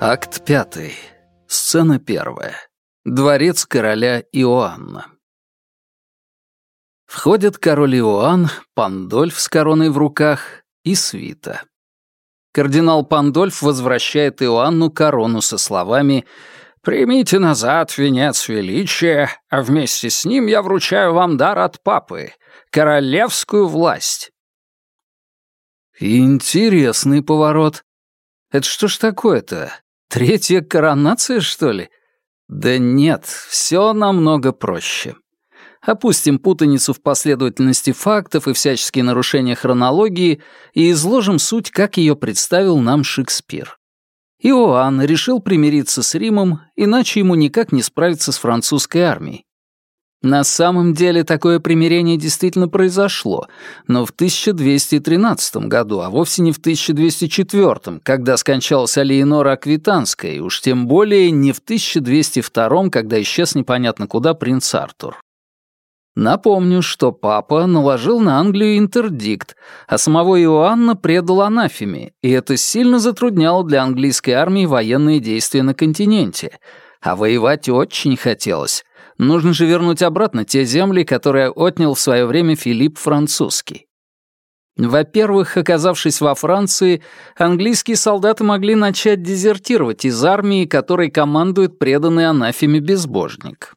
Акт пятый. Сцена первая. Дворец короля Иоанна. Входят король Иоанн, Пандольф с короной в руках и свита. Кардинал Пандольф возвращает Иоанну корону со словами «Примите назад венец величия, а вместе с ним я вручаю вам дар от папы, королевскую власть». Интересный поворот. Это что ж такое-то? Третья коронация, что ли? Да нет, все намного проще. Опустим путаницу в последовательности фактов и всяческие нарушения хронологии и изложим суть, как ее представил нам Шекспир. Иоанн решил примириться с Римом, иначе ему никак не справиться с французской армией. На самом деле такое примирение действительно произошло, но в 1213 году, а вовсе не в 1204, когда скончалась Алиенора Аквитанская, и уж тем более не в 1202, когда исчез непонятно куда принц Артур. Напомню, что папа наложил на Англию интердикт, а самого Иоанна предал анафеме, и это сильно затрудняло для английской армии военные действия на континенте. А воевать очень хотелось. Нужно же вернуть обратно те земли, которые отнял в свое время Филипп Французский. Во-первых, оказавшись во Франции, английские солдаты могли начать дезертировать из армии, которой командует преданный анафеме безбожник.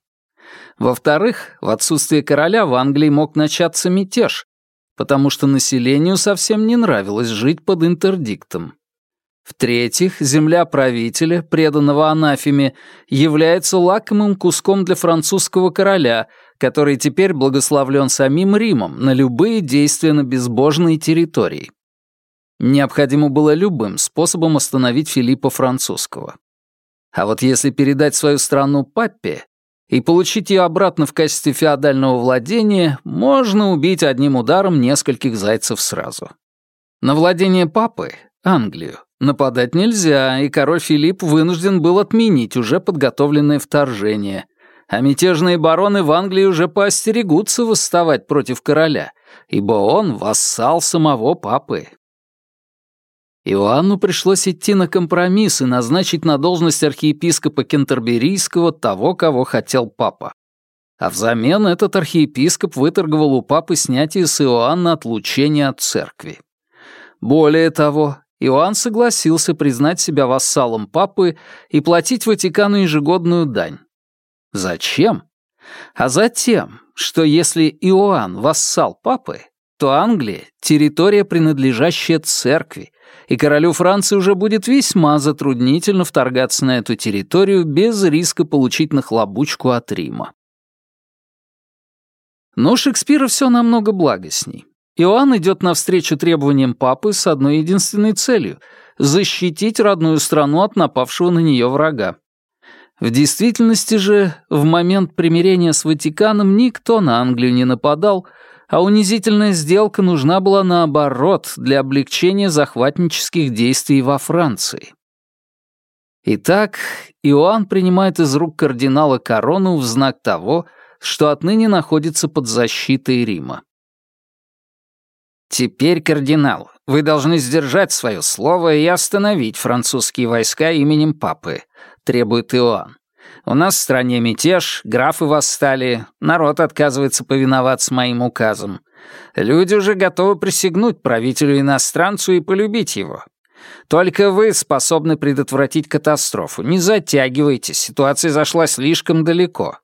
Во-вторых, в отсутствие короля в Англии мог начаться мятеж, потому что населению совсем не нравилось жить под интердиктом. В-третьих, земля правителя, преданного анафеме, является лакомым куском для французского короля, который теперь благословлен самим Римом на любые действия на безбожной территории. Необходимо было любым способом остановить Филиппа Французского. А вот если передать свою страну папе, и получить ее обратно в качестве феодального владения можно убить одним ударом нескольких зайцев сразу. На владение папы, Англию, нападать нельзя, и король Филипп вынужден был отменить уже подготовленное вторжение, а мятежные бароны в Англии уже поостерегутся восставать против короля, ибо он вассал самого папы. Иоанну пришлось идти на компромисс и назначить на должность архиепископа Кентерберийского того, кого хотел папа. А взамен этот архиепископ выторговал у папы снятие с Иоанна отлучения от церкви. Более того, Иоанн согласился признать себя вассалом папы и платить Ватикану ежегодную дань. Зачем? А затем, что если Иоанн вассал папы, то Англия — территория, принадлежащая церкви, и королю Франции уже будет весьма затруднительно вторгаться на эту территорию без риска получить нахлобучку от Рима. Но Шекспира все намного благостней. Иоанн идет навстречу требованиям папы с одной единственной целью — защитить родную страну от напавшего на нее врага. В действительности же, в момент примирения с Ватиканом никто на Англию не нападал — а унизительная сделка нужна была наоборот для облегчения захватнических действий во Франции. Итак, Иоанн принимает из рук кардинала корону в знак того, что отныне находится под защитой Рима. «Теперь, кардинал, вы должны сдержать свое слово и остановить французские войска именем папы», — требует Иоанн. У нас в стране мятеж, графы восстали, народ отказывается повиноваться моим указам. Люди уже готовы присягнуть правителю-иностранцу и полюбить его. Только вы способны предотвратить катастрофу. Не затягивайте, ситуация зашла слишком далеко.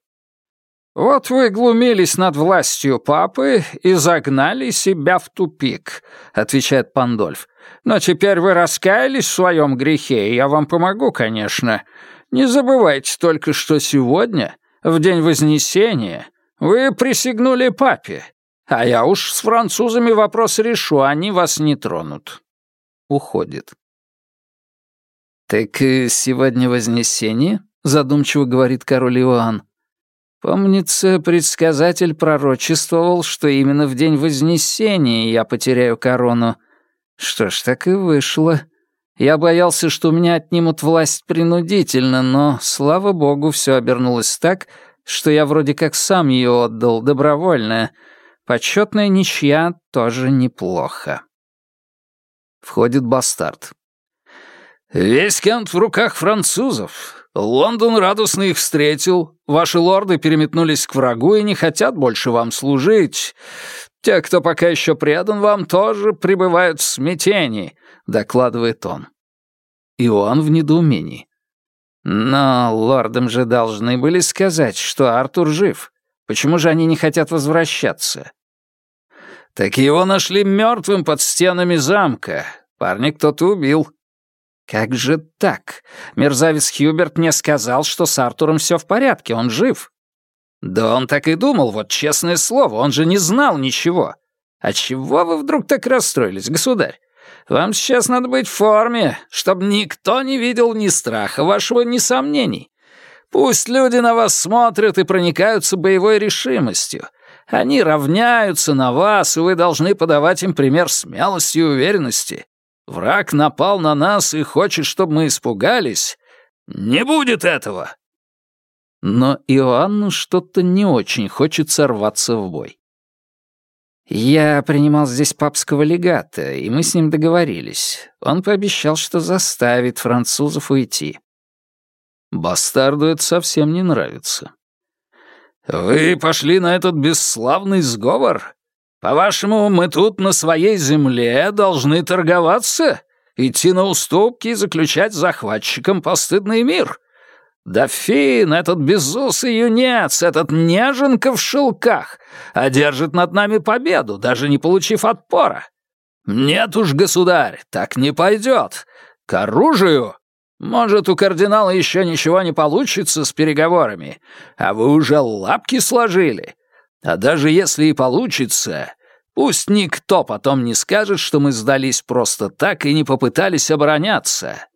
Вот вы глумились над властью папы и загнали себя в тупик, отвечает Пандольф. Но теперь вы раскаялись в своем грехе, и я вам помогу, конечно. Не забывайте только, что сегодня, в день Вознесения, вы присягнули папе, а я уж с французами вопрос решу, они вас не тронут». Уходит. «Так сегодня Вознесение?» — задумчиво говорит король Иоанн. «Помнится, предсказатель пророчествовал, что именно в день Вознесения я потеряю корону. Что ж, так и вышло. Я боялся, что у меня отнимут власть принудительно, но, слава богу, все обернулось так, что я вроде как сам ее отдал добровольно. Почетная ничья тоже неплохо. Входит бастард. «Весь Кент в руках французов. Лондон радостно их встретил. Ваши лорды переметнулись к врагу и не хотят больше вам служить. Те, кто пока еще предан вам, тоже пребывают в смятении», — докладывает он. Иоанн в недоумении. «Но лордам же должны были сказать, что Артур жив. Почему же они не хотят возвращаться?» «Так его нашли мертвым под стенами замка. Парня кто-то убил. «Как же так? Мерзавец Хьюберт мне сказал, что с Артуром все в порядке, он жив». «Да он так и думал, вот честное слово, он же не знал ничего. А чего вы вдруг так расстроились, государь? Вам сейчас надо быть в форме, чтобы никто не видел ни страха вашего, ни сомнений. Пусть люди на вас смотрят и проникаются боевой решимостью. Они равняются на вас, и вы должны подавать им пример смелости и уверенности. Враг напал на нас и хочет, чтобы мы испугались. Не будет этого!» Но Иоанну что-то не очень хочет сорваться в бой. «Я принимал здесь папского легата, и мы с ним договорились. Он пообещал, что заставит французов уйти». Бастарду это совсем не нравится. «Вы пошли на этот бесславный сговор? По-вашему, мы тут на своей земле должны торговаться, идти на уступки и заключать с захватчиком постыдный мир? Дофин, этот безусый юнец, этот неженка в шелках, одержит над нами победу, даже не получив отпора. Нет уж, государь, так не пойдет. К оружию. Может, у кардинала еще ничего не получится с переговорами, а вы уже лапки сложили. А даже если и получится, пусть никто потом не скажет, что мы сдались просто так и не попытались обороняться».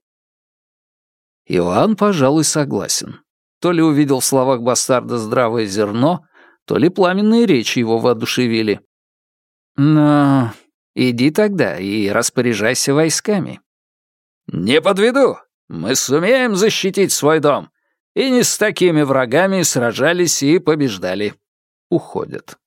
Иоанн, пожалуй, согласен. То ли увидел в словах бастарда здравое зерно, то ли пламенные речи его воодушевили. Но иди тогда и распоряжайся войсками. «Не подведу. Мы сумеем защитить свой дом. И не с такими врагами сражались и побеждали» уходят.